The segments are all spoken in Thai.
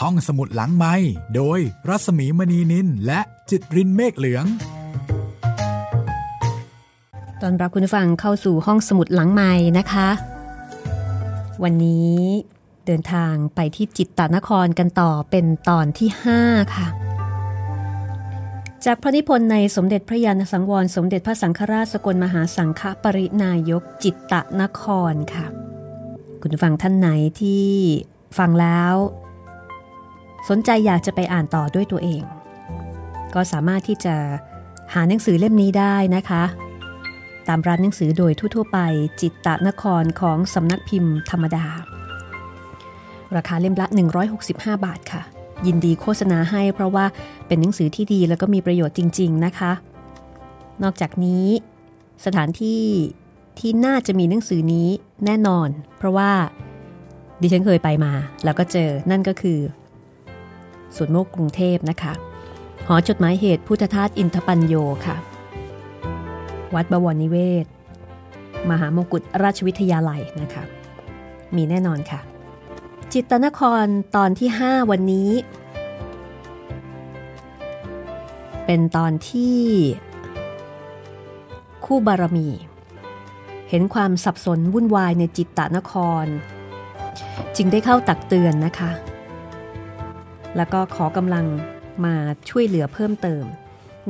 ห้องสมุดหลังไม้โดยรัสมีมณีนินและจิตรินเมฆเหลือง ตอนรับคุณฟังเข้าสู่ห้องสมุดหลังไม้นะคะ วันนี้เดินทางไปที่จิตตานครกันต่อเป็นตอนที่ 5 ค่ะ จากพระนิพนธ์ในสมเด็จพระยาณสังวร สมเด็จพระสังฆราชสกลมหาสังฆปรินายกจิตตนครค่ะ คุณฟังท่านไหนที่ฟังแล้ว สนใจอยากจะไปอ่านต่อด้วยตัวเอง ก็สามารถที่จะหาหนังสือเล่มนี้ได้นะคะ ตามร้านหนังสือโดยทั่วๆไปจิตตะนครของสำนักพิมพ์ธรรมดา ราคาเล่มละ 165 บาทค่ะ ยินดีโฆษณาให้เพราะว่าเป็นหนังสือที่ดีแล้วก็มีประโยชน์จริง ๆนะคะ นอกจากนี้สถานที่ที่น่าจะมีหนังสือนี้แน่นอน เพราะว่าดิฉันเคยไปมา แล้วก็เจอนั่นก็คือ สวนโมกกรุงเทพนะคะ หอจดหมายเหตุพุทธทาสอินทปัญโยค่ะ วัดบวรนิเวศ มหามงกุฎราชวิทยาลัยนะคะ มีแน่นอนค่ะ จิตตนครตอนที่ 5 วันนี้ เป็นตอนที่ คู่บารมี เห็นความสับสนวุ่นวายในจิตตนคร จึงได้เข้าตักเตือนนะคะ แล้วก็ขอกำลังมาช่วยเหลือเพิ่มเติม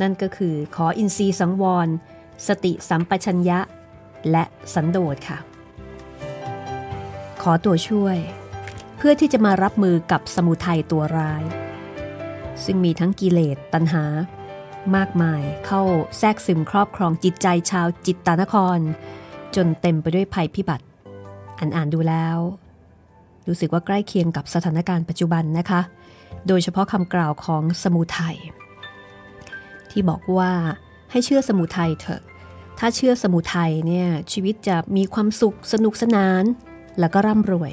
นั่นก็คือขออินทรีย์สังวร สติสัมปชัญญะ และสันโดษค่ะ ขอตัวช่วย เพื่อที่จะมารับมือกับสมุทัยตัวร้าย ซึ่งมีทั้งกิเลสตัณหา มากมายเข้าแทรกซึมครอบครองจิตใจชาวจิตตานคร จนเต็มไปด้วยภัยพิบัติอันอ่านดูแล้ว รู้สึกว่าใกล้เคียงกับสถานการณ์ปัจจุบันนะคะ โดยเฉพาะคำกล่าวของสมุทัยที่บอกว่าให้เชื่อสมุทัยเถอะ ถ้าเชื่อสมุทัยเนี่ยชีวิตจะมีความสุขสนุกสนานแล้วก็ร่ำรวย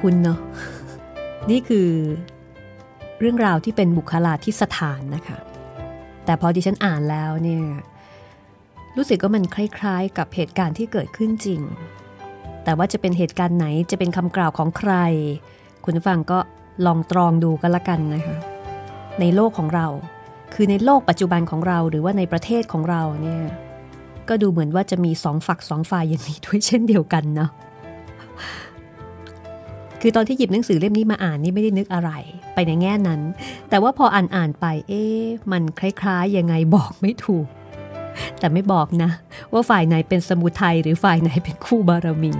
คุณๆเนาะนี่คือเรื่องราวที่เป็นบุคลาธิสถานนะคะ แต่พอดิฉันอ่านแล้วเนี่ยรู้สึกว่ามันคล้ายๆ กับเหตุการณ์ที่เกิดขึ้นจริง แต่ว่าจะเป็นเหตุการณ์ไหนจะเป็นคำกล่าวของใคร คุณฟังก็ลองตรองดูกันละกันนะคะในโลกของเรา คือในโลกปัจจุบันของเราหรือว่าในประเทศของเราเนี่ยก็ดูเหมือนว่าจะมีสองฝักสองฝ่ายอย่างนี้ด้วยเช่นเดียวกันเนาะคือตอนที่หยิบหนังสือเล่มนี้มาอ่านนี่ไม่ได้นึกอะไร ไปในแง่นั้น แต่ว่าพออ่านอ่านไปเอ๊ะมันคล้ายๆยังไงบอกไม่ถูก แต่ไม่บอกนะ ว่าฝ่ายไหนเป็นสมุทัยหรือฝ่ายไหนเป็นคู่บารมี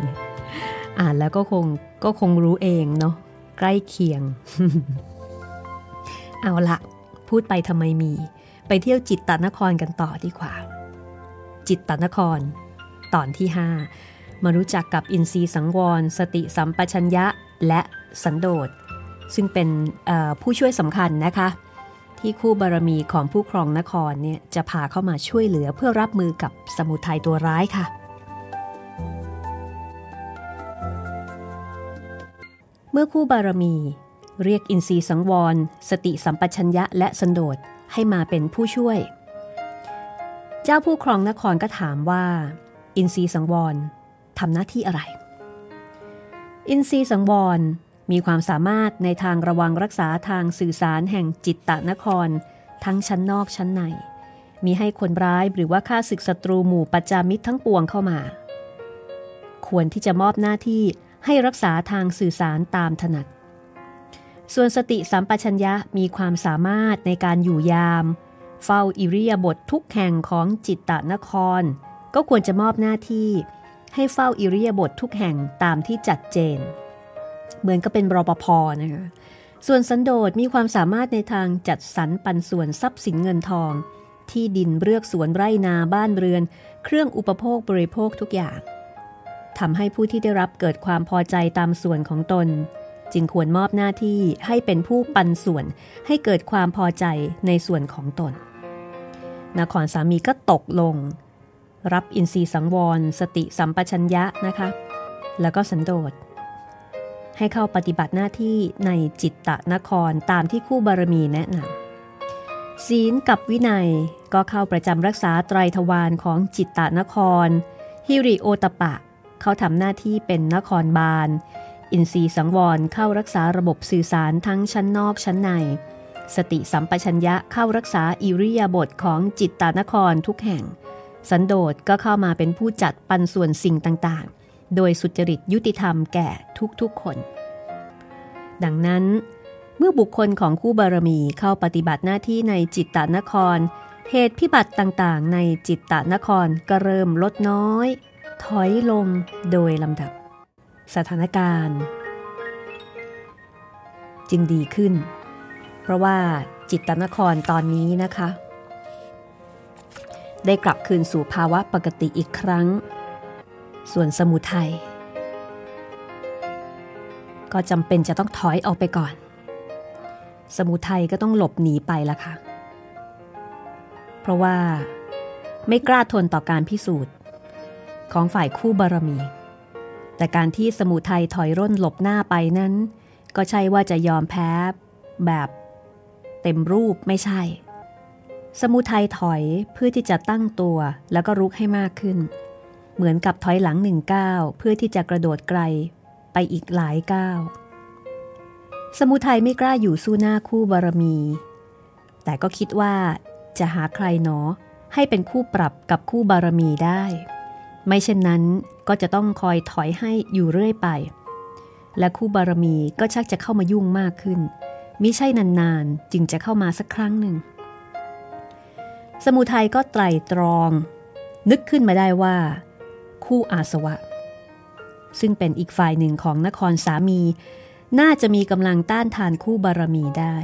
อ่านแล้วก็คงก็คงรู้เองเนาะใกล้เคียง เอาละพูดไปทำไมมี ไปเที่ยวจิตตนครกันต่อดีกว่า จิตตนคร ตอนที่ 5 มารู้จักกับอินทรีสังวร สติสัมปชัญญะและสันโดษซึ่งเป็นผู้ช่วยสำคัญนะคะ ที่คู่บารมีของผู้ครองนครเนี่ยจะพาเข้ามาช่วยเหลือเพื่อรับมือกับสมุทัยตัวร้ายค่ะ เมื่อคู่บารมี เรียกอินทรีสังวร สติสัมปชัญญะและสันโดษให้มาเป็นผู้ช่วย เจ้าผู้ครองนครก็ถามว่า อินทรีสังวรทำหน้าที่อะไร อินทรีสังวร มีความสามารถในทางระวังรักษาทางสื่อสารแห่งจิตตะนคร ทั้งชั้นนอกชั้นใน มีให้คนร้ายหรือว่าฆ่าศึกศัตรูหมู่ปัจจามิตรทั้งปวงเข้ามา ควรที่จะมอบหน้าที่ให้รักษาทางสื่อสารตามถนัด ส่วนสติสัมปชัญญะมีความสามารถในการอยู่ยาม เฝ้าอิริยาบถททุกแห่งของจิตตะนคร ก็ควรจะมอบหน้าที่ ให้เฝ้าอิริยาบถททุกแห่งตามที่จัดเจน เหมือนก็เป็นรปภนะคะส่วนสันโดษมีความสามารถในทางจัดสรรปันส่วนทรัพย์สินเงินทอง ที่ดินเรือกสวนไร่นาบ้านเรือน เครื่องอุปโภคบริโภคทุกอย่างทำให้ผู้ที่ได้รับเกิดความพอใจตามส่วนของตน จึงควรมอบหน้าที่ให้เป็นผู้ปันส่วนให้เกิดความพอใจในส่วนของตน นครสามีก็ตกลง รับอินทรีย์สังวร สติสัมปชัญญะนะคะ แล้วก็สันโดษ ให้เข้าปฏิบัติหน้าที่ในจิตตะนครตามที่คู่บารมีแนะนำศีลกับวินัยก็เข้าประจำรักษาไตรทวารของจิตตะนคร ฮิริโอตปะ เขาทำหน้าที่เป็นนครบาล อินทรีสังวรเข้ารักษาระบบสื่อสารทั้งชั้นนอกชั้นใน สติสัมปชัญญะเข้ารักษาอิริยาบถของจิตตานครทุกแห่ง สันโดษก็เข้ามาเป็นผู้จัดปันส่วนสิ่งต่างๆ โดยสุจริตยุติธรรมแก่ทุกๆคน ดังนั้น เมื่อบุคคลของคู่บารมีเข้าปฏิบัติหน้าที่ในจิตตานคร เหตุพิบัติต่างๆ ในจิตตานครก็เริ่มลดน้อย ถอยลงโดยลำดับ สถานการณ์ จึงดีขึ้น เพราะว่าจิตตนครตอนนี้นะคะ ได้กลับคืนสู่ภาวะปกติอีกครั้ง ส่วนสมุทัยก็จำเป็นจะต้องถอยออกไปก่อน สมุทัยก็ต้องหลบหนีไปละค่ะ เพราะว่าไม่กล้าทนต่อการพิสูจน์ของฝ่ายคู่บารมี แต่การที่สมุทัยถอยร่นหลบหน้าไปนั้น ก็ใช่ว่าจะยอมแพ้แบบเต็มรูปไม่ใช่ สมุทัยถอยเพื่อที่จะตั้งตัวแล้วก็รุกให้มากขึ้น เหมือนกับถอยหลังหนึ่งก้าวเพื่อที่จะกระโดดไกลไปอีกหลายก้าวสมุทัยไม่กล้าอยู่สู้หน้าคู่บารมี แต่ก็คิดว่าจะหาใครหนอให้เป็นคู่ปรับกับคู่บารมีได้ ไม่เช่นนั้นก็จะต้องคอยถอยให้อยู่เรื่อยไป และคู่บารมีก็ชักจะเข้ามายุ่งมากขึ้นมิใช่นานๆ จึงจะเข้ามาสักครั้งหนึ่ง สมุทัยก็ไตรตรอง นึกขึ้นมาได้ว่า คู่อาสวะ ซึ่งเป็นอีกฝ่ายหนึ่งของนครสามี น่าจะมีกำลังต้านทานคู่บารมีได้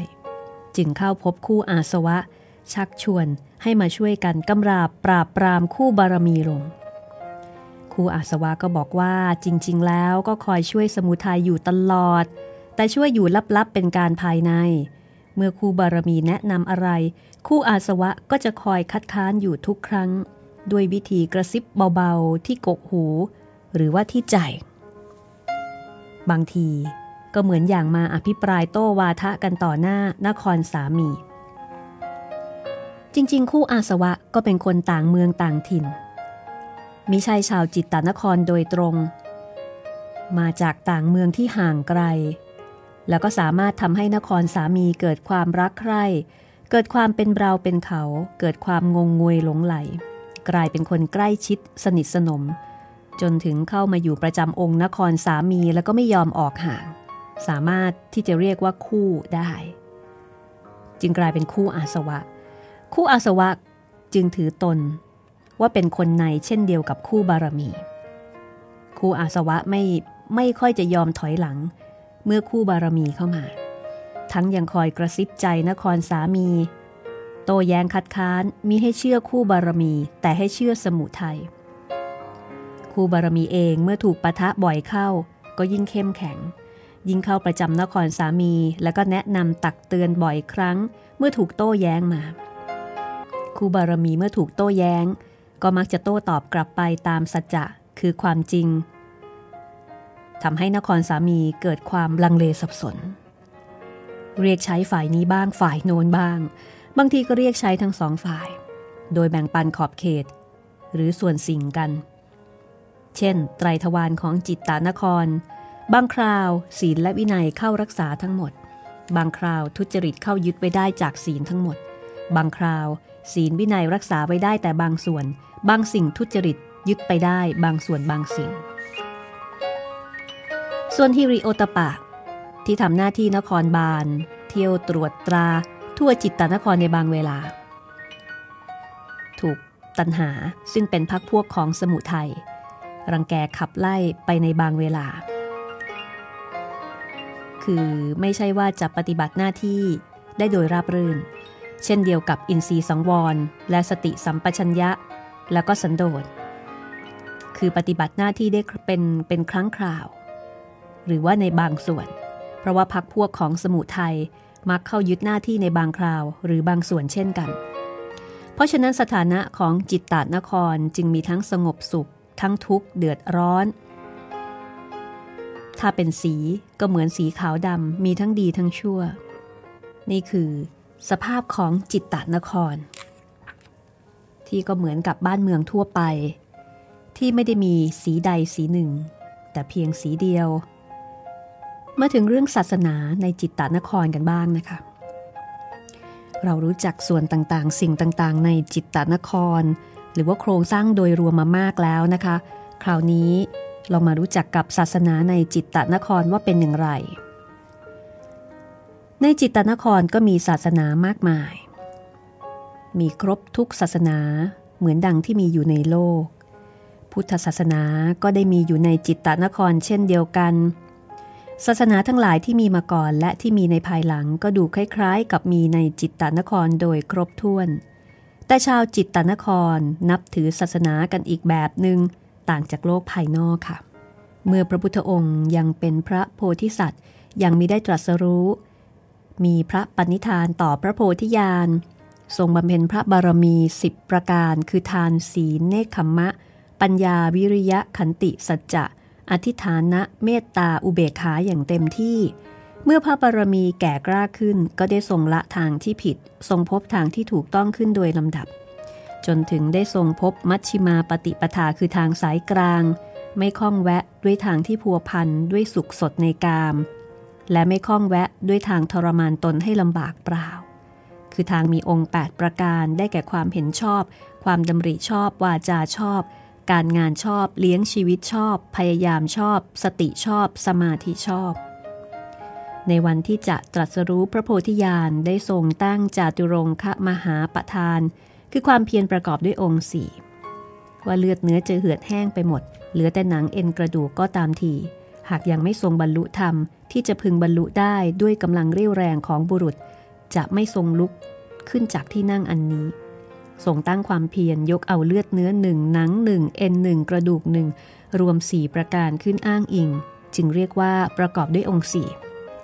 จึงเข้าพบคู่อาสวะ ชักชวนให้มาช่วยกันกำราบปราบปรามคู่บารมีลงคู่อาสวะก็บอกว่าจริง ๆ แล้วก็คอยช่วยสมุทัยอยู่ตลอด แต่ช่วยอยู่ลับๆเป็นการภายใน เมื่อคู่บารมีแนะนำอะไร คู่อาสวะก็จะคอยคัดค้านอยู่ทุกครั้ง ด้วยวิธีกระซิบเบาๆ ที่กกหู หรือว่าที่ใจ บางทีก็เหมือนอย่างมาอภิปรายโต้วาทะกันต่อหน้านครสามี จริงๆ คู่อาสวะก็เป็นคนต่างเมืองต่างถิ่นมิใช่ชาวจิตตานครโดยตรง มาจากต่างเมืองที่ห่างไกล แล้วก็สามารถทำให้นครสามีเกิดความรักใคร่ เกิดความเป็นเราเป็นเขา เกิดความงงงวยหลงไหล กลายเป็นคนใกล้ชิดสนิทสนม จนถึงเข้ามาอยู่ประจำองค์นครสามีแล้วก็ไม่ยอมออกห่าง สามารถที่จะเรียกว่าคู่ได้ จึงกลายเป็นคู่อาสวะ คู่อาสวะจึงถือตน ว่าเป็นคนในเช่นเดียวกับคู่บารมี คู่อาสวะไม่ไม่ค่อยจะยอมถอยหลัง เมื่อคู่บารมีเข้ามา ทั้งยังคอยกระซิบใจนครสามี โต้แย้งคัดค้านมิให้เชื่อคู่บารมี แต่ให้เชื่อสมุทัยคู่บารมีเองเมื่อถูกปะทะบ่อยเข้า ก็ยิ่งเข้มแข็ง ยิ่งเข้าประจำนครสามี แล้วก็แนะนำตักเตือนบ่อยครั้ง เมื่อถูกโต้แย้งมา คู่บารมีเมื่อถูกโต้แย้ง ก็มักจะโต้ตอบกลับไปตามสัจจะคือความจริงทำให้นครสามีเกิดความลังเลสับสน เรียกใช้ฝ่ายนี้บ้างฝ่ายโน้นบ้าง บางทีก็เรียกใช้ทั้งสองฝ่าย โดยแบ่งปันขอบเขต หรือส่วนสิ่งกัน เช่น ไตรทวารของจิตตานคร บางคราวศีลและวินัยเข้ารักษาทั้งหมด บางคราวทุจริตเข้ายึดไว้ได้จากศีลทั้งหมด บางคราว ศีลวินัยรักษาไว้ได้แต่บางส่วน บางสิ่งทุจริตยึดไปได้บางส่วนบางสิ่ง ส่วนฮิริโอตปะ ที่ทำหน้าที่นครบาล เที่ยวตรวจตรา ทั่วจิตตนครในบางเวลา ถูกตันหาซึ่งเป็นพักพวกของสมุทัยรังแกขับไล่ไปในบางเวลา คือไม่ใช่ว่าจะปฏิบัติหน้าที่ได้โดยราบรื่น เช่นเดียวกับอินทรีย์สังวร และสติสัมปชัญญะ แล้วก็สันโดษ คือปฏิบัติหน้าที่ได้เป็นเป็นครั้งคราว หรือว่าในบางส่วน เพราะว่าพักพวกของสมุทัย มักเข้ายึดหน้าที่ในบางคราวหรือบางส่วนเช่นกัน เพราะฉะนั้นสถานะของจิตตานครจึงมีทั้งสงบสุข ทั้งทุกข์เดือดร้อน ถ้าเป็นสีก็เหมือนสีขาวดำมีทั้งดีทั้งชั่ว นี่คือสภาพของจิตตานคร ที่ก็เหมือนกับบ้านเมืองทั่วไป ที่ไม่ได้มีสีใดสีหนึ่ง แต่เพียงสีเดียว มาถึงเรื่องศาสนาในจิตตานครกันบ้างนะคะ เรารู้จักส่วนต่างๆ สิ่งต่างๆ ในจิตตานคร หรือว่าโครงสร้างโดยรวมมามากแล้วนะคะ คราวนี้ลองมารู้จักกับศาสนาในจิตตนครว่าเป็นอย่างไร ในจิตตนครก็มีศาสนามากมาย มีครบทุกศาสนาเหมือนดังที่มีอยู่ในโลก พุทธศาสนาก็ได้มีอยู่ในจิตตนครเช่นเดียวกัน ศาสนาทั้งหลายที่มีมาก่อนและที่มีในภายหลังก็ดูคล้ายๆ กับมีในจิตตนครโดยครบถ้วน แต่ชาวจิตตนครนับถือศาสนากันอีกแบบหนึง่งต่างจากโลกภายนอกค่ะ เมื่อพระพุทธองค์ยังเป็นพระโพธิสัตว์ยังมีได้ตรัสรู้ มีพระปณิธานต่อพระโพธิญาณทรงบำเพ็ญพระบารมีสิบประการ คือทานศีลเนคขมมะ ปัญญาวิริยะขันติสัจจะ อธิฐานะเมตตาอุเบกขาอย่างเต็มที่ เมื่อพระบารมีแก่กล้าขึ้นก็ได้ทรงละทางที่ผิด ทรงพบทางที่ถูกต้องขึ้นโดยลำดับ จนถึงได้ทรงพบมัชชิมาปฏิปทาคือทางสายกลาง ไม่คล้องแวะด้วยทางที่พัวพันด้วยสุขสดในกาม และไม่คล้องแวะด้วยทางทรมานตนให้ลำบากเปล่า คือทางมีองค์ 8 ประการได้แก่ความเห็นชอบ ความดำริชอบ วาจาชอบ การงานชอบ เลี้ยงชีวิตชอบ พยายามชอบ สติชอบ สมาธิชอบ ในวันที่จะตรัสรู้พระโพธิญาณได้ทรงตั้งจาตุรงคะมหาประธาน คือความเพียรประกอบด้วยองค์สี่ว่าเลือดเนื้อจะเหือดแห้งไปหมด เหลือแต่หนังเอ็นกระดูกก็ตามทีหากยังไม่ทรงบรรลุธรรมที่จะพึงบรรลุได้ด้วยกำลังเรี่ยวแรงของบุรุษ จะไม่ทรงลุกขึ้นจากที่นั่งอันนี้ ทรงตั้งความเพียรยกเอาเลือดเนื้อหนึ่งหนังหนึ่งเอ็นหนึ่งกระดูกหนึ่งรวมสี่ประการขึ้นอ้างอิง จึงเรียกว่าประกอบด้วยองค์สี่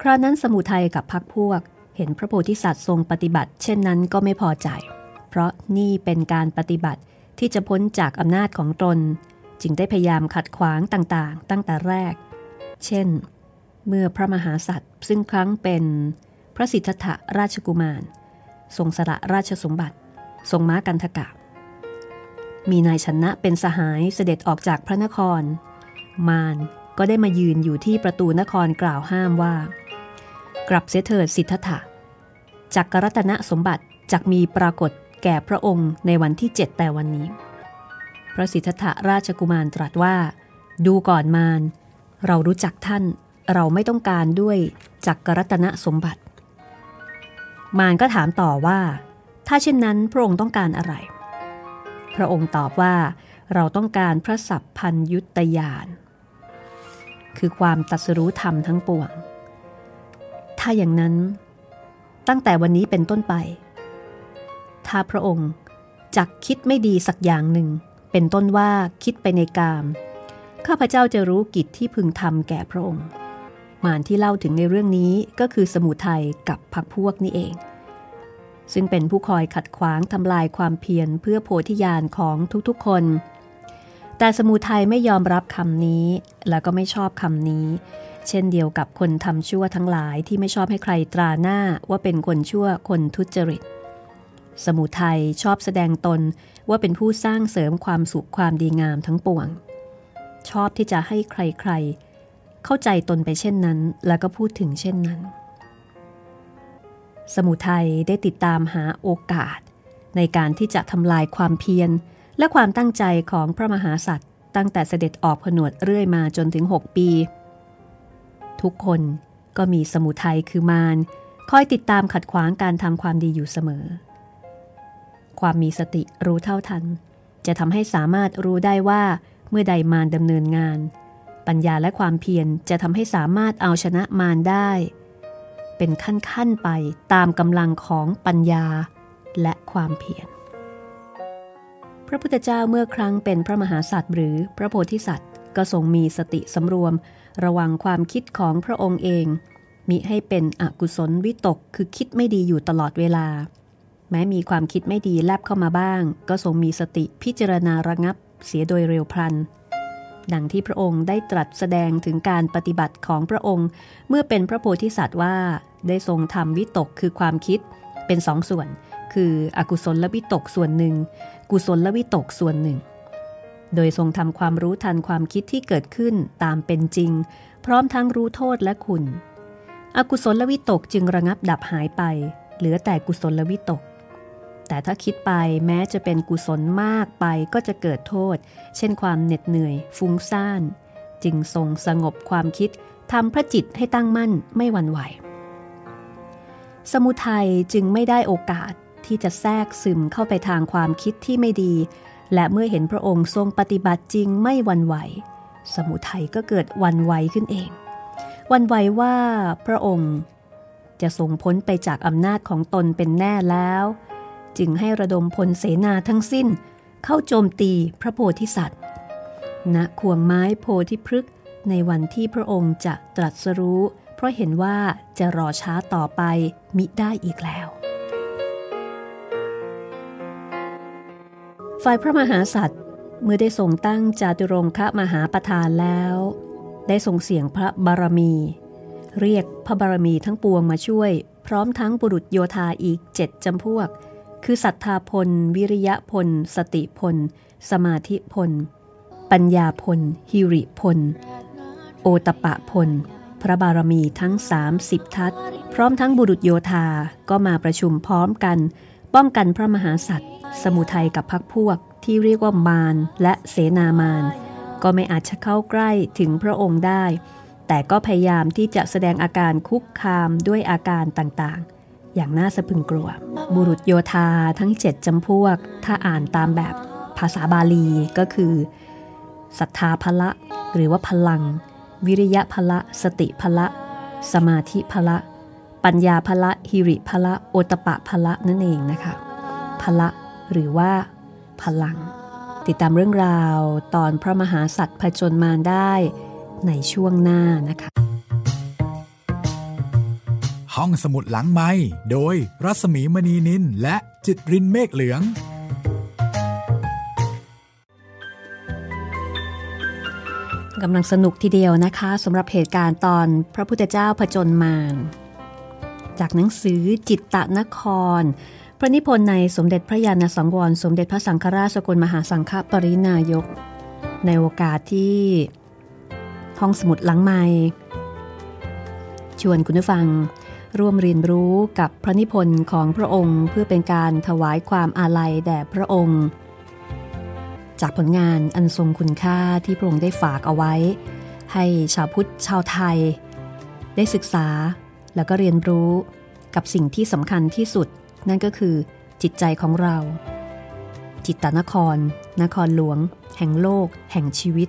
คราวนั้นสมุทัยกับพักพวก เห็นพระโพธิสัตว์ทรงปฏิบัติ เช่นนั้นก็ไม่พอใจ เพราะนี่เป็นการปฏิบัติที่จะพ้นจากอำนาจของตน จึงได้พยายามขัดขวางต่างๆ ตั้งแต่แรก เช่น เมื่อพระมหาสัตว์ซึ่งครั้งเป็น พระสิทธัตถราชกุมาร ทรงสละราชสมบัติ ทรงม้ากันทกะ มีนายชนะเป็นสหายเสด็จออกจากพระนคร มารก็ได้มายืนอยู่ที่ประตูนครกล่าวห้ามว่า กลับเสเถิดสิทธัตถะจักรรัตนสมบัติจักมีปรากฏแก่พระองค์ในวันที่เจ็ดแต่วันนี้ พระสิทธัตถราชกุมารตรัสว่า ดูก่อนมารเรารู้จักท่านเราไม่ต้องการด้วยจักกรัตนสมบัติ มารก็ถามต่อว่า ถ้าเช่นนั้นพระองค์ต้องการอะไร พระองค์ตอบว่าเราต้องการพระสัพพัญยุตยานคือความตัสรู้ธรรมทั้งปวง ถ้าอย่างนั้น ตั้งแต่วันนี้เป็นต้นไป ถ้าพระองค์จักคิดไม่ดีสักอย่างหนึ่ง เป็นต้นว่าคิดไปในกาม ข้าพเจ้าจะรู้กิจที่พึงทำแก่พระองค์ มารที่เล่าถึงในเรื่องนี้ก็คือสมุทัยกับพักพวกนี่เอง ซึ่งเป็นผู้คอยขัดขวางทำลายความเพียรเพื่อโพธิญาณของทุกๆคน แต่สมุทัยไม่ยอมรับคำนี้ แล้วก็ไม่ชอบคำนี้ เช่นเดียวกับคนทำชั่วทั้งหลายที่ไม่ชอบให้ใครตราหน้าว่าเป็นคนชั่วคนทุจริต สมุทัยชอบแสดงตนว่าเป็นผู้สร้างเสริมความสุขความดีงามทั้งปวง ชอบที่จะให้ใครๆ เข้าใจตนไปเช่นนั้น แล้วก็พูดถึงเช่นนั้น สมุทัยได้ติดตามหาโอกาส ในการที่จะทำลายความเพียร และความตั้งใจของพระมหาสัตว์ตั้งแต่เสด็จออกผนวดเรื่อยมาจนถึง 6 ปี ทุกคนก็มีสมุทัยคือมารคอยติดตามขัดขวางการทำความดีอยู่เสมอ ความมีสติรู้เท่าทัน จะทำให้สามารถรู้ได้ว่าเมื่อใดมารดำเนินงาน ปัญญาและความเพียรจะทำให้สามารถเอาชนะมารได้ เป็นขั้นๆไปตามกำลังของปัญญาและความเพียร พระพุทธเจ้าเมื่อครั้งเป็นพระมหาสัตว์หรือพระโพธิสัตว์ ก็ทรงมีสติสำรวม ระวังความคิดของพระองค์เอง มิให้เป็นอกุศลวิตกคือคิดไม่ดีอยู่ตลอดเวลา แม้มีความคิดไม่ดีแลบเข้ามาบ้าง ก็ทรงมีสติพิจารณาระงับเสียโดยเร็วพลัน ดังที่พระองค์ได้ตรัสแสดงถึงการปฏิบัติของพระองค์ เมื่อเป็นพระโพธิสัตว์ว่า ได้ทรงทำวิตกคือความคิดเป็นสองส่วน คืออกุศลและวิตกส่วนหนึ่ง กุศลและวิตกส่วนหนึ่ง โดยทรงทำความรู้ทันความคิดที่เกิดขึ้นตามเป็นจริง พร้อมทั้งรู้โทษและคุณ อกุศลลวิตกจึงระงับดับหายไป เหลือแต่กุศลวิตก แต่ถ้าคิดไปแม้จะเป็นกุศลมากไปก็จะเกิดโทษ เช่นความเหน็ดเหนื่อย ฟุ้งซ่าน จึงทรงสงบความคิดทำพระจิตให้ตั้งมั่นไม่หวั่นไหว สมุทัยจึงไม่ได้โอกาสที่จะแทรกซึมเข้าไปทางความคิดที่ไม่ดี และเมื่อเห็นพระองค์ทรงปฏิบัติจริงไม่หวั่นไหว สมุทัยก็เกิดวันไหวขึ้นเอง วันไหวว่าพระองค์ จะทรงพ้นไปจากอำนาจของตนเป็นแน่แล้ว จึงให้ระดมพลเสนาทั้งสิ้น เข้าโจมตีพระโพธิสัตว์ณขวงไม้โพธิพฤกษ์ในวันที่พระองค์จะตรัสรู้ เพราะเห็นว่าจะรอช้าต่อไปมิได้อีกแล้ว ฝ่ายพระมหาสัตว์เมื่อได้ทรงตั้งจาตุรงคะมหาประธานแล้ว ได้ทรงเสียงพระบารมี เรียกพระบารมีทั้งปวงมาช่วย พร้อมทั้งบุรุษโยธาอีกเจ็ดจำพวก คือศรัทธาพล วิริยะพล สติพล สมาธิพล ปัญญาพล ฮิริพล โอตปะพล พระบารมีทั้ง 30 ทัศพร้อมทั้งบุรุษโยธาก็มาประชุมพร้อมกัน ป้องกันพระมหาสัตว์ สมุทัยกับพักพวกที่เรียกว่ามารและเสนามารก็ไม่อาจจะเข้าใกล้ถึงพระองค์ได้ แต่ก็พยายามที่จะแสดงอาการคุกคามด้วยอาการต่างๆ อย่างน่าสะพึงกลัว บุรุษโยธาทั้งเจ็ดจำพวก ถ้าอ่านตามแบบภาษาบาลีก็คือศรัทธาพละ หรือว่าพลัง วิริยะพละ สติพละ สมาธิพละ ปัญญาพละหิริพละโอตปะพละนั่นเองนะคะพละหรือว่า พลัง ติดตามเรื่องราวตอนพระมหาสัตว์ผจญมารได้ในช่วงหน้านะคะ ห้องสมุดหลังไม้โดยรัสมีมณีนินและจิตรินเมฆเหลือง กำลังสนุกทีเดียวนะคะสำหรับเหตุการณ์ตอนพระพุทธเจ้าผจญมาร จากหนังสือจิตตะนคร พระนิพนธ์ในสมเด็จพระยาณสังวร สมเด็จพระสังฆราชสกลมหาสังฆปรินายก ในโอกาสที่ห้องสมุดหลังไม้ชวนคุณผู้ฟัง ร่วมเรียนรู้กับพระนิพนธ์ของพระองค์เพื่อเป็นการถวายความอาลัยแด่พระองค์ จากผลงานอันทรงคุณค่าที่พระองค์ได้ฝากเอาไว้ ให้ชาวพุทธชาวไทย ได้ศึกษาแล้วก็เรียนรู้กับสิ่งที่สำคัญที่สุด นั่นก็คือจิตใจของเรา จิตตนคร นครหลวง แห่งโลก แห่งชีวิต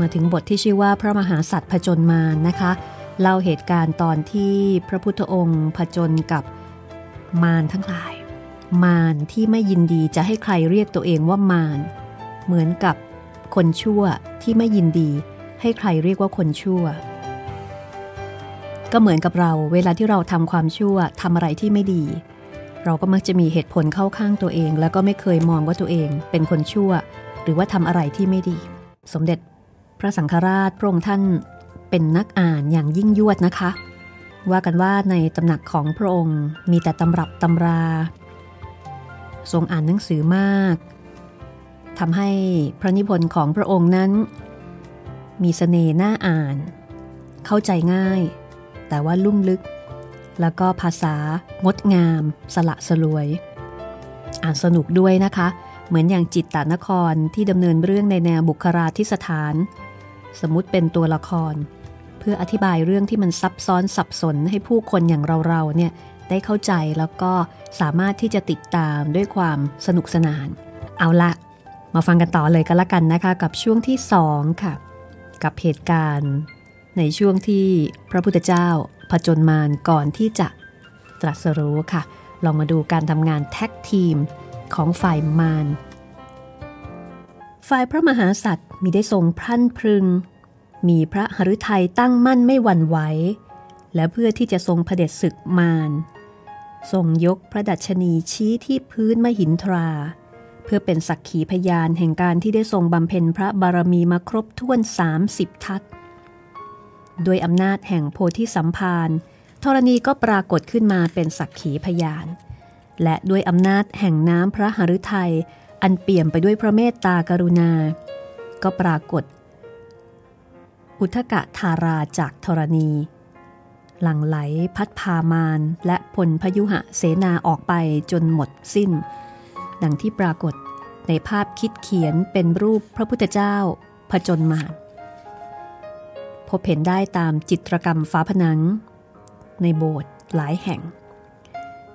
มาถึงบทที่ชื่อว่าพระมหาสัตว์ผจญมารนะคะ เล่าเหตุการณ์ตอนที่พระพุทธองค์ผจญกับมารทั้งหลาย มารที่ไม่ยินดีจะให้ใครเรียกตัวเองว่ามารเหมือนกับคนชั่วที่ไม่ยินดีให้ใครเรียกว่าคนชั่ว ก็เหมือนกับเราเวลาที่เราทำความชั่วทำอะไรที่ไม่ดี เราก็มักจะมีเหตุผลเข้าข้างตัวเอง แล้วก็ไม่เคยมองว่าตัวเองเป็นคนชั่ว หรือว่าทำอะไรที่ไม่ดี สมเด็จพระสังฆราชพระองค์ท่าน เป็นนักอ่านอย่างยิ่งยวดนะคะ ว่ากันว่าในตำหนักของพระองค์มีแต่ตำรับตำรา ทรงอ่านหนังสือมากทำให้พระนิพนธ์ของพระองค์นั้น มีสเสน่ห์น่าอ่าน เข้าใจง่าย แต่ว่าลุ่มลึก แล้วก็ภาษางดงาม สละสลวย อ่านสนุกด้วยนะคะ เหมือนอย่างจิตตานครที่ดำเนินเรื่องในแนวบุคราธิสถาน สมมติเป็นตัวละคร เพื่ออธิบายเรื่องที่มันซับซ้อนสับสนให้ผู้คนอย่างเราๆเนี่ยได้เข้าใจแล้วก็สามารถที่จะติดตามด้วยความสนุกสนาน เอาละมาฟังกันต่อเลยก็แล้วกันนะคะ กับช่วงที่2ค่ะ กับเหตุการณ์ ในช่วงที่พระพุทธเจ้าผจญมารก่อนที่จะตรัสรู้ค่ะ ลองมาดูการทำงานแท็กทีมของฝ่ายมารฝ่ายพระมหาสัตว์มีได้ทรงพรั่นพรึง มีพระหฤทัยตั้งมั่นไม่หวั่นไหว และเพื่อที่จะทรงเผด็จศึกมารทรงยกพระดัชนีชี้ที่พื้นมหินทรา เพื่อเป็นสักขีพยานแห่งการที่ได้ทรงบำเพ็ญพระบารมีมาครบถ้วน 30 ทัศด้วยอำนาจแห่งโพธิสัมภารธรณีก็ปรากฏขึ้นมาเป็นสักขีพยาน และด้วยอำนาจแห่งน้ำพระหฤทัยอันเปี่ยมไปด้วยพระเมตตากรุณา ก็ปรากฏ อุทกะธาราจากธรณี หลังไหลพัดพามานและพลพยุหะเสนาออกไปจนหมดสิ้น ดังที่ปรากฏในภาพคิดเขียนเป็นรูปพระพุทธเจ้าผจญมารพบเห็นได้ตามจิตรกรรมฝาผนัง ในโบสถ์หลายแห่ง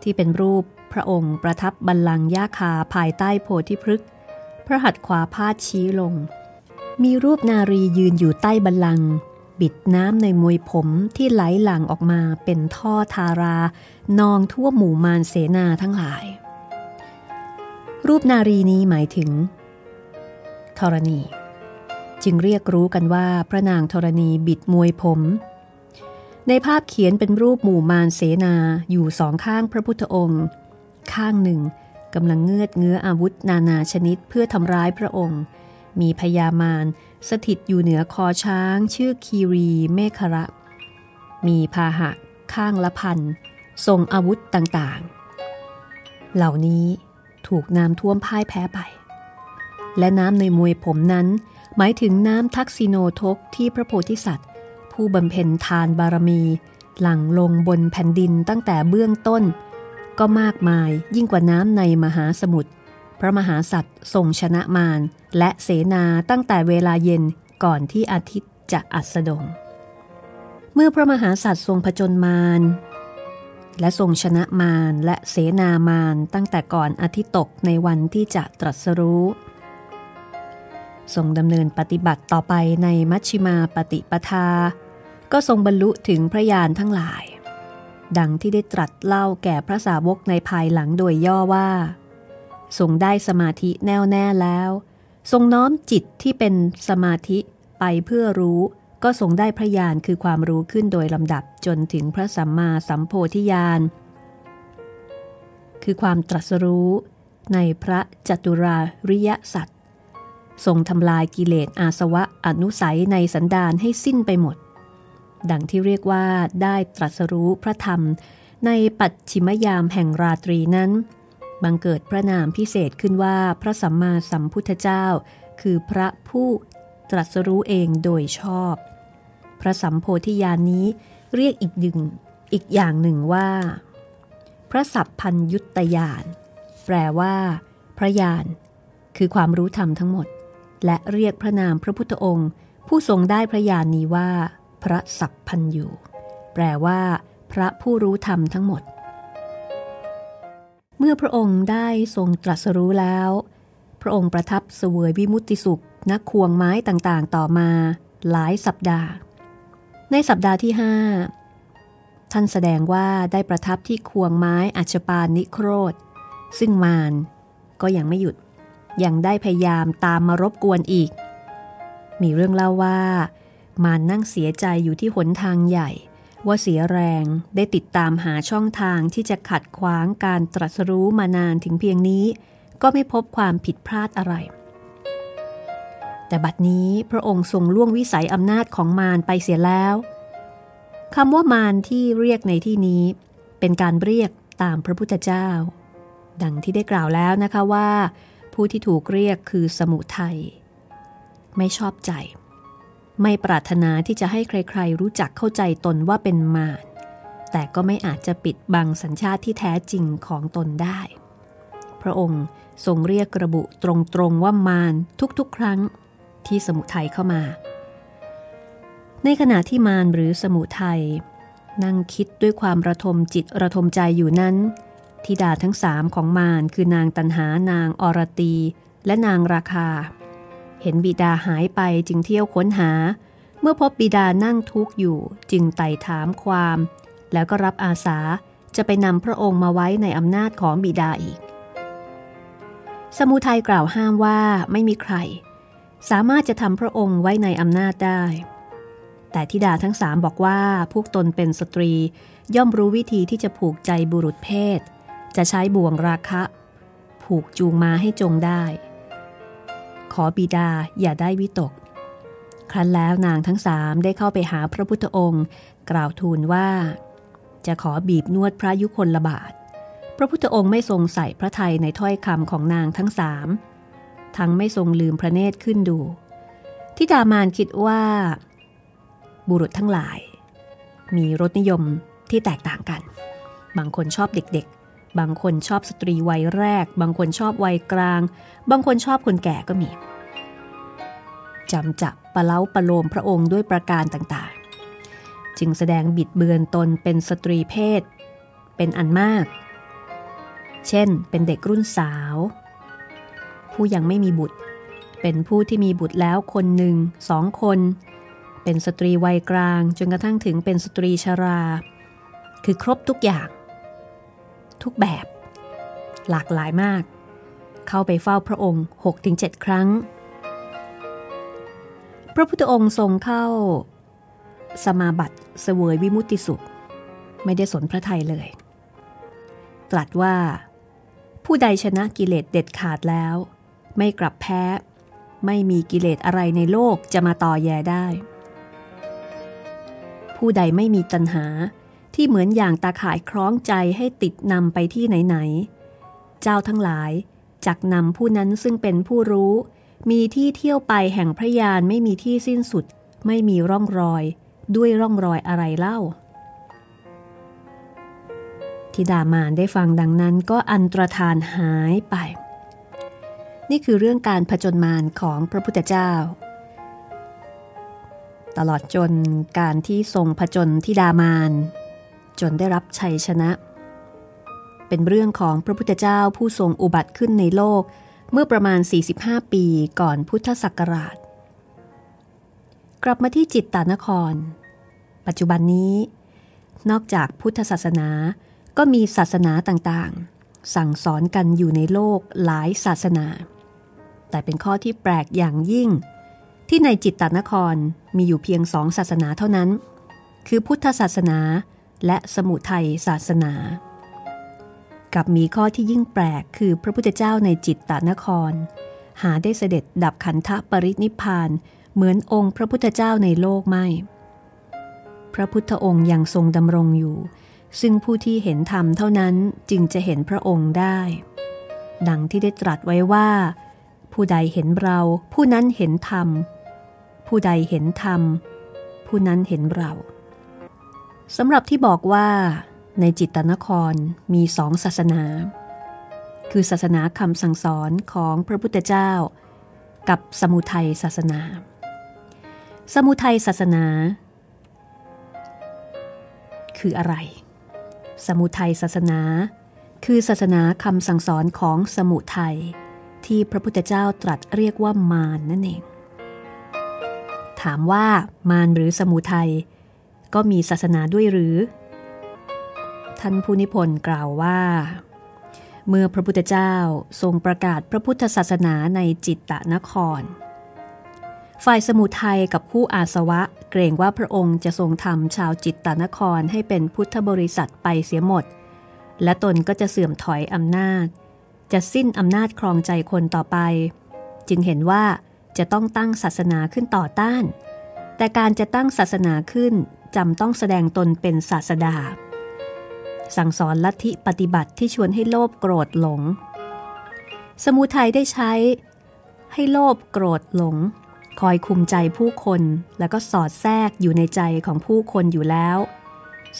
ที่เป็นรูปพระองค์ประทับบัลลังก์ย่าคาภายใต้โพธิพฤกษ์พระหัตถ์ขวาพาดชี้ลง มีรูปนารียืนอยู่ใต้บัลลังก์บิดน้ำในมวยผมที่ไหลหลั่งออกมาเป็นท่อทารานองทั่วหมู่มารเสนาทั้งหลาย รูปนารีนี้หมายถึงธรณี จึงเรียกรู้กันว่าพระนางธรณีบิดมวยผม ในภาพเขียนเป็นรูปหมู่มารเสนาอยู่สองข้างพระพุทธองค์ ข้างหนึ่งกำลังเงือดเงื้ออาวุธนานาชนิดเพื่อทำร้ายพระองค์ มีพญามารสถิตอยู่เหนือคอช้างชื่อคีรีเมฆระ มีพาหะข้างละพันทรงอาวุธต่างๆ เหล่านี้ถูกน้ำท่วมพ่ายแพ้ไป และน้ำในมวยผมนั้น หมายถึงน้ำทักษิโนทกที่พระโพธิสัตว์ ผู้บำเพ็ญทานบารมี หลั่งลงบนแผ่นดินตั้งแต่เบื้องต้น ก็มากมายยิ่งกว่าน้ำในมหาสมุทรพระมหาสัตว์ทรงชนะมารและเสนาตั้งแต่เวลาเย็นก่อนที่อาทิตย์จะอัสดง เมื่อพระมหาสัตว์ทรงผจญมารและทรงชนะมารและเสนามารตั้งแต่ก่อนอาทิตย์ตกในวันที่จะตรัสรู้ทรงดำเนินปฏิบัติต่อไปในมัชชิมาปฏิปทา ก็ทรงบรรลุถึงพระญาณทั้งหลาย ดังที่ได้ตรัสเล่าแก่พระสาวกในภายหลังโดยย่อว่า ทรงได้สมาธิแน่วแน่แล้ว ทรงน้อมจิตที่เป็นสมาธิไปเพื่อรู้ก็ทรงได้พระญาณคือความรู้ขึ้นโดยลำดับจนถึงพระสัมมาสัมโพธิญาณ คือความตรัสรู้ในพระจตุราริยสัตว์ทรงทำลายกิเลสอาสวะอนุสัยในสันดานให้สิ้นไปหมด ดังที่เรียกว่าได้ตรัสรู้พระธรรมในปัจฉิมยามแห่งราตรีนั้น บังเกิดพระนามพิเศษขึ้นว่าพระสัมมาสัมพุทธเจ้า คือพระผู้ตรัสรู้เองโดยชอบ พระสัมโพธิญาณนี้เรียกอีกหนึ่งอีกอย่างหนึ่งว่า พระสัพพัญยุตยานแปลว่า พระญาณคือความรู้ธรรมทั้งหมด และเรียกพระนามพระพุทธองค์ ผู้ทรงได้พระญาณนี้ว่า พระสัพพัญยูแปลว่า พระผู้รู้ธรรมทั้งหมด เมื่อพระองค์ได้ทรงตรัสรู้แล้ว พระองค์ประทับเสวยวิมุตติสุขนักควงไม้ต่างๆ ต่อมาหลายสัปดาห์ ในสัปดาห์ที่ห้าท่านแสดงว่าได้ประทับที่ควงไม้อัชปานิโครธ ซึ่งมารก็ยังไม่หยุด ยังได้พยายามตามมารบกวนอีก มีเรื่องเล่าว่ามารนั่งเสียใจอยู่ที่หนทางใหญ่ ว่าเสียแรงได้ติดตามหาช่องทางที่จะขัดขวางการตรัสรู้มานานถึงเพียงนี้ ก็ไม่พบความผิดพลาดอะไร แต่บัดนี้พระองค์ทรงล่วงวิสัยอำนาจของมารไปเสียแล้วคำว่ามารที่เรียกในที่นี้ เป็นการเรียกตามพระพุทธเจ้า ดังที่ได้กล่าวแล้วนะคะว่า ผู้ที่ถูกเรียกคือสมุทัยไม่ชอบใจ ไม่ปรารถนาที่จะให้ใครๆ รู้จักเข้าใจตนว่าเป็นมารแต่ก็ไม่อาจจะปิดบังสัญชาติที่แท้จริงของตนได้ พระองค์ทรงเรียกระบุตรงๆว่ามารทุกๆ ครั้งที่สมุทัยเข้ามา ในขณะที่มารหรือสมุทัยนั่งคิดด้วยความระทมจิตระทมใจอยู่นั้นทิดาทั้งสามของมารคือนางตันหานางอรตี และนางราคา ห็นบิดาหายไปจึงเที่ยวค้นหา เมื่อพบบิดานั่งทุกข์อยู่จึงไต่ถามความ แล้วก็รับอาสาจะไปนำพระองค์มาไว้ในอำนาจของบิดาอีก สมุทัยกล่าวห้ามว่าไม่มีใคร สามารถจะทำพระองค์ไว้ในอำนาจได้ แต่ทิดาทั้งสามบอกว่าพวกตนเป็นสตรีย่อมรู้วิธีที่จะผูกใจบุรุษเพศ จะใช้บ่วงราคะ ผูกจูงมาให้จงได้ ขอบิดาอย่าได้วิตก ครั้นแล้วนางทั้งสามได้เข้าไปหาพระพุทธองค์ กล่าวทูลว่า จะขอบีบนวดพระยุคนละบาท พระพุทธองค์ไม่ทรงใส่พระทัยในถ้อยคำของนางทั้งสามทั้งไม่ทรงลืมพระเนตรขึ้นดูทิดามานคิดว่า บุรุษทั้งหลาย มีรสนิยมที่แตกต่างกัน บางคนชอบเด็ก บางคนชอบสตรีวัยแรก บางคนชอบวัยกลาง บางคนชอบคนแก่ก็มีจำจับปะเล้าปะโลมพระองค์ด้วยประการต่างๆ จึงแสดงบิดเบือนตนเป็นสตรีเพศ เป็นอันมาก เช่น เป็นเด็กรุ่นสาว ผู้ยังไม่มีบุตร เป็นผู้ที่มีบุตรแล้วคนหนึ่งสองคน เป็นสตรีวัยกลางจนกระทั่งถึงเป็นสตรีชรา คือครบทุกอย่าง ทุกแบบ หลากหลายมาก เข้าไปเฝ้าพระองค์ 6-7 ครั้ง พระพุทธองค์ทรงเข้า สมาบัติเสวยวิมุตติสุข ไม่ได้สนพระไทยเลย ตรัสว่า ผู้ใดชนะกิเลสเด็ดขาดแล้ว ไม่กลับแพ้ ไม่มีกิเลสอะไรในโลกจะมาต่อแยได้ ผู้ใดไม่มีตัณหา ที่เหมือนอย่างตาข่ายคล้องใจให้ติดนำไปที่ไหนๆ เจ้าทั้งหลายจักนำผู้นั้นซึ่งเป็นผู้รู้ มีที่เที่ยวไปแห่งพระยานไม่มีที่สิ้นสุด ไม่มีร่องรอย ด้วยร่องรอยอะไรเล่า ทิดามานได้ฟังดังนั้นก็อันตรธานหายไป นี่คือเรื่องการผจญมารของพระพุทธเจ้าตลอดจนการที่ทรงผจญทิดามาน จนได้รับชัยชนะ เป็นเรื่องของพระพุทธเจ้าผู้ทรงอุบัติขึ้นในโลกเมื่อประมาณ 45 ปีก่อนพุทธศักราช กลับมาที่จิตตานคร ปัจจุบันนี้ นอกจากพุทธศาสนาก็มีศาสนาต่างๆ สั่งสอนกันอยู่ในโลกหลายศาสนา แต่เป็นข้อที่แปลกอย่างยิ่ง ที่ในจิตตานครมีอยู่เพียงสองศาสนาเท่านั้น คือพุทธศาสนา และสมุทัยศาสนา กับมีข้อที่ยิ่งแปลกคือพระพุทธเจ้าในจิตตานคร หาได้เสด็จดับขันธปรินิพานเหมือนองค์พระพุทธเจ้าในโลกไม่ พระพุทธองค์ยังทรงดำรงอยู่ ซึ่งผู้ที่เห็นธรรมเท่านั้นจึงจะเห็นพระองค์ได้ ดังที่ได้ตรัสไว้ว่า ผู้ใดเห็นเรา ผู้นั้นเห็นธรรม ผู้ใดเห็นธรรม ผู้นั้นเห็นเรา สำหรับที่บอกว่าในจิตตนครมีสองศาสนา คือศาสนาคำสั่งสอนของพระพุทธเจ้า กับสมุทัยศาสนา สมุทัยศาสนา คืออะไร สมุทัยศาสนา คือศาสนาคำสั่งสอนของสมุทัยที่พระพุทธเจ้าตรัสเรียกว่ามารนนั่นเอง ถามว่ามารหรือสมุทัย ก็มีศาสนาด้วยหรือ ท่านผู้นิพนธ์กล่าวว่า เมื่อพระพุทธเจ้าทรงประกาศพระพุทธศาสนาในจิตตนคร ฝ่ายสมุทัยกับผู้อาสวะเกรงว่าพระองค์จะทรงทำชาวจิตตนครให้เป็นพุทธบริษัทไปเสียหมด และตนก็จะเสื่อมถอยอำนาจ จะสิ้นอำนาจครองใจคนต่อไป จึงเห็นว่าจะต้องตั้งศาสนาขึ้นต่อต้าน แต่การจะตั้งศาสนาขึ้น จำต้องแสดงตนเป็นศาสดา สั่งสอนลัทธิปฏิบัติที่ชวนให้โลภโกรธหลง สมุทัยได้ใช้ ให้โลภโกรธหลง คอยคุมใจผู้คนแล้วก็สอดแทรกอยู่ในใจของผู้คนอยู่แล้ว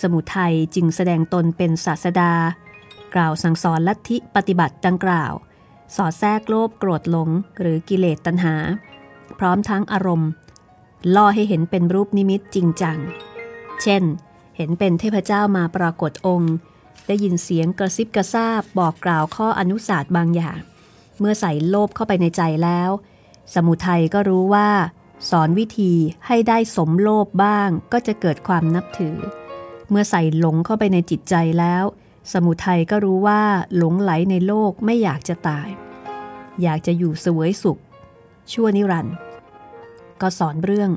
สมุทัยจึงแสดงตนเป็นศาสดา กล่าวสั่งสอนลัทธิปฏิบัติดังกล่าว สอดแทรกโลภโกรธหลง หรือกิเลสตัณหา พร้อมทั้งอารมณ์ล่อให้เห็นเป็นรูปนิมิตจริงจัง เช่น เห็นเป็นเทพเจ้ามาปรากฏองค์ ได้ยินเสียงกระซิบกระซาบบอกกล่าวข้ออนุสาสบางอย่าง เมื่อใส่โลภเข้าไปในใจแล้ว สมุทัยก็รู้ว่า สอนวิธีให้ได้สมโลภบ้างก็จะเกิดความนับถือ เมื่อใส่หลงเข้าไปในจิตใจแล้ว สมุทัยก็รู้ว่าหลงไหลในโลกไม่อยากจะตาย อยากจะอยู่สวยสุข ชั่วนิรันด์ก็สอนเรื่อง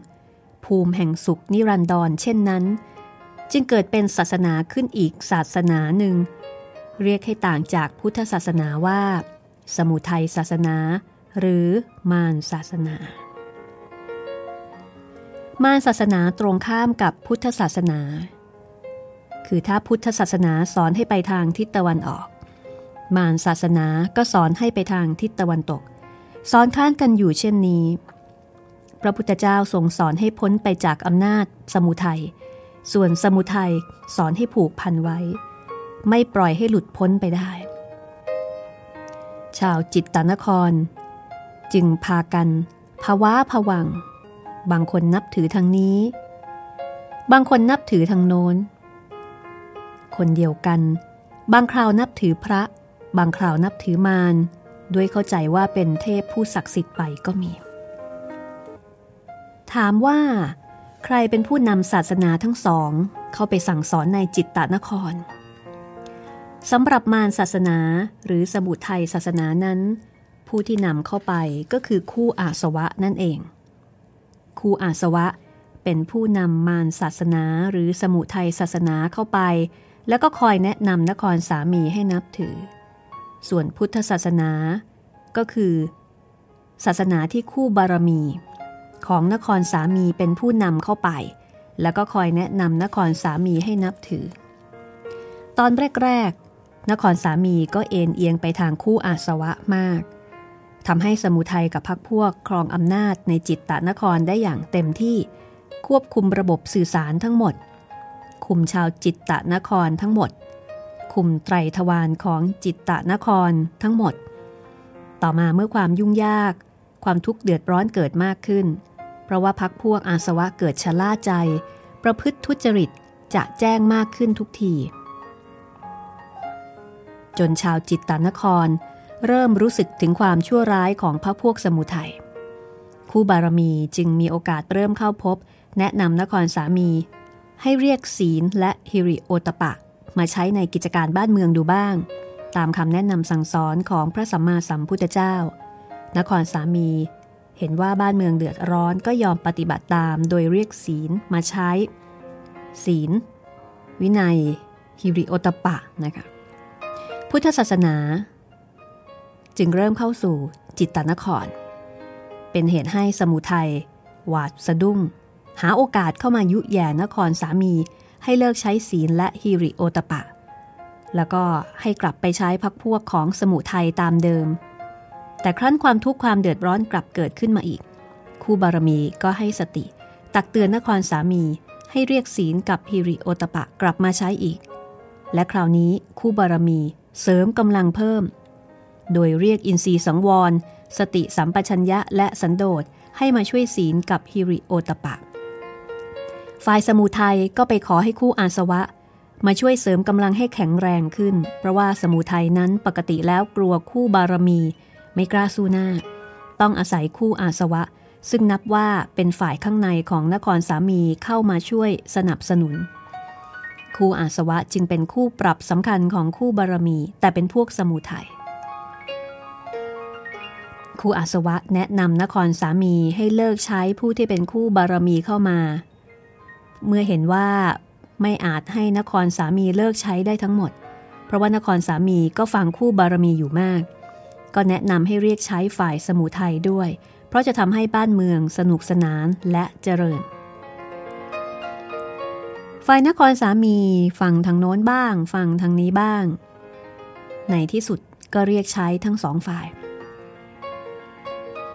ภูมิแห่งสุขนิรันดรเช่นนั้น จึงเกิดเป็นศาสนาขึ้นอีกศาสนาหนึ่ง เรียกให้ต่างจากพุทธศาสนาว่า สมุทัยศาสนา หรือมารศาสนา มารศาสนาตรงข้ามกับพุทธศาสนา คือถ้าพุทธศาสนาสอนให้ไปทางทิศตะวันออก มารศาสนาก็สอนให้ไปทางทิศตะวันตก สอนข้านกันอยู่เช่นนี้ พระพุทธเจ้าทรงสอนให้พ้นไปจากอำนาจสมุทัย ส่วนสมุทัยสอนให้ผูกพันไว้ ไม่ปล่อยให้หลุดพ้นไปได้ ชาวจิตตนคร จึงพากันภาวะผวัง บางคนนับถือทางนี้ บางคนนับถือทางโน้น คนเดียวกัน บางคราวนับถือพระ บางคราวนับถือมารด้วยเข้าใจว่าเป็นเทพผู้ศักดิ์สิทธิ์ไปก็มี ถามว่า ใครเป็นผู้นำศาสนาทั้งสอง เข้าไปสั่งสอนในจิตตนครสำหรับมารศาสนาหรือสมุทัยศาสนานั้น ผู้ที่นำเข้าไปก็คือคู่อาสวะนั่นเอง คู่อาสวะเป็นผู้นำมารศาสนาหรือสมุทัยศาสนาเข้าไป แล้วก็คอยแนะนำนครสามีให้นับถือ ส่วนพุทธศาสนาก็คือ ศาสนาที่คู่บารมี ของนครสามีเป็นผู้นำเข้าไป แล้วก็คอยแนะนำนครสามีให้นับถือ ตอนแรกๆ นครสามีก็เอ็นเอียงไปทางคู่อาสวะมากทำให้สมุทัยกับพรรคพวกครองอำนาจในจิตตะนครได้อย่างเต็มที่ควบคุมระบบสื่อสารทั้งหมด คุมชาวจิตตะนครทั้งหมด คุมไตรทวารของจิตตะนครทั้งหมด ต่อมาเมื่อความยุ่งยาก ความทุกข์เดือดร้อนเกิดมากขึ้น เพราะว่าพักพวกอาสวะเกิดชะล่าใจ ประพฤติทุจริตจะแจ้งมากขึ้นทุกที จนชาวจิตตานคร เริ่มรู้สึกถึงความชั่วร้ายของพระพวกสมุทัยคู่บารมีจึงมีโอกาสเริ่มเข้าพบ แนะนำนครสามี ให้เรียกศีลและฮิริโอตปะ มาใช้ในกิจการบ้านเมืองดูบ้าง ตามคำแนะนำสั่งสอนของพระสัมมาสัมพุทธเจ้า นครสามี เห็นว่าบ้านเมืองเดือดร้อนก็ยอมปฏิบัติตามโดยเรียกศีลมาใช้ ศีล วินัย ฮิริโอตปะนะคะพุทธศาสนา จึงเริ่มเข้าสู่จิตตนคร เป็นเหตุให้สมุทัยหวาดสะดุ้ง หาโอกาสเข้ามายุแย่นครสามีให้เลิกใช้ศีลและฮิริโอตปะ แล้วก็ให้กลับไปใช้พักพวกของสมุทัยตามเดิม แต่ครั้นความทุกข์ความเดือดร้อนกลับเกิดขึ้นมาอีก คู่บารมีก็ให้สติ ตักเตือนนครสามีให้เรียกศีลกับฮิริโอตปะกลับมาใช้อีก และคราวนี้คู่บารมีเสริมกำลังเพิ่ม โดยเรียกอินทรีสังวร สติสัมปชัญญะและสันโดษให้มาช่วยศีลกับฮิริโอตปะ ฝ่ายสมุทัยก็ไปขอให้คู่อาสวะ มาช่วยเสริมกำลังให้แข็งแรงขึ้น เพราะว่าสมุทัยนั้นปกติแล้วกลัวคู่บารมี ไม่กล้าสู้หน้า ต้องอาศัยคู่อาสวะ ซึ่งนับว่าเป็นฝ่ายข้างในของนครสามีเข้ามาช่วยสนับสนุน คู่อาสวะจึงเป็นคู่ปรับสำคัญของคู่บารมี แต่เป็นพวกสมุทัยคู่อาสวะแนะนำนครสามีให้เลิกใช้ผู้ที่เป็นคู่บารมีเข้ามา เมื่อเห็นว่าไม่อาจให้นครสามีเลิกใช้ได้ทั้งหมด เพราะว่านครสามีก็ฟังคู่บารมีอยู่มาก ก็แนะนำให้เรียกใช้ฝ่ายสมุทัยด้วย เพราะจะทำให้บ้านเมืองสนุกสนานและเจริญ ฝ่ายนครสามีฟังทางโน้นบ้างฟังทางนี้บ้าง ในที่สุดก็เรียกใช้ทั้งสองฝ่าย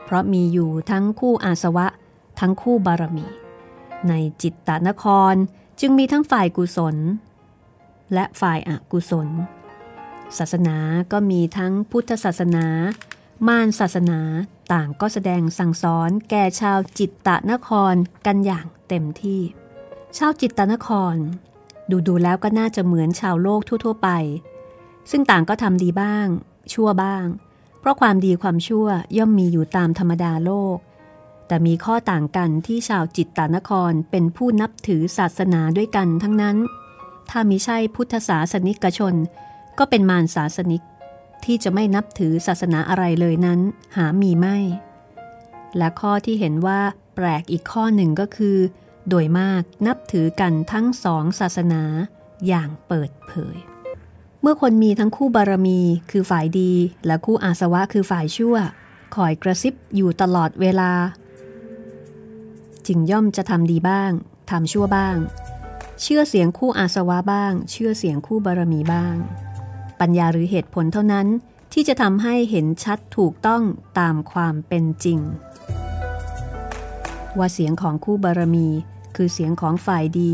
เพราะมีอยู่ทั้งคู่อาสวะ ทั้งคู่บารมี ในจิตตนครจึงมีทั้งฝ่ายกุศล และฝ่ายอกุศล ศาสนาก็มีทั้งพุทธศาสนา มารศาสนาต่างก็แสดงสั่งสอนแก่ชาวจิตตนครกันอย่างเต็มที่ ชาวจิตตนคร ดูดูแล้วก็น่าจะเหมือนชาวโลกทั่ว ๆ ไป ซึ่งต่างก็ทำดีบ้าง ชั่วบ้าง เพราะความดีความชั่วย่อมมีอยู่ตามธรรมดาโลก แต่มีข้อต่างกันที่ชาวจิตตานครเป็นผู้นับถือศาสนาด้วยกันทั้งนั้น ถ้ามิใช่พุทธศาสนิกชน ก็เป็นมารศาสนิก ที่จะไม่นับถือศาสนาอะไรเลยนั้น หามีไม่ และข้อที่เห็นว่าแปลกอีกข้อหนึ่งก็คือ โดยมากนับถือกันทั้งสองศาสนาอย่างเปิดเผย เมื่อคนมีทั้งคู่บารมีคือฝ่ายดี และคู่อาสวะคือฝ่ายชั่วคอยกระซิบอยู่ตลอดเวลา จึงย่อมจะทำดีบ้างทำชั่วบ้าง เชื่อเสียงคู่อาสวะบ้าง เชื่อเสียงคู่บารมีบ้าง ปัญญาหรือเหตุผลเท่านั้นที่จะทำให้เห็นชัดถูกต้องตามความเป็นจริง ว่าเสียงของคู่บารมี คือเสียงของฝ่ายดี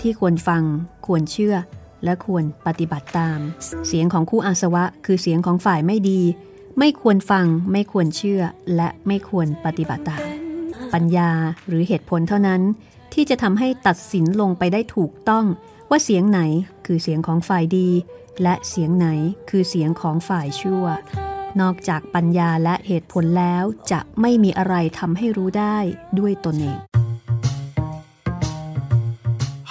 ที่ควรฟัง ควรเชื่อ และควรปฏิบัติตาม เสียงของคู่อาสวะ คือเสียงของฝ่ายไม่ดี ไม่ควรฟัง ไม่ควรเชื่อ และไม่ควรปฏิบัติตาม ปัญญาหรือเหตุผลเท่านั้น ที่จะทำให้ตัดสินลงไปได้ถูกต้อง ว่าเสียงไหนคือเสียงของฝ่ายดี และเสียงไหนคือเสียงของฝ่ายชั่ว นอกจากปัญญาและเหตุผลแล้วจะไม่มีอะไรทำให้รู้ได้ด้วยตนเอง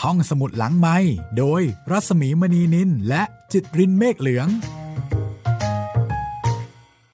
ห้องสมุดหลังไม้โดยรัศมีมณีนินและจิตรินเมฆเหลือง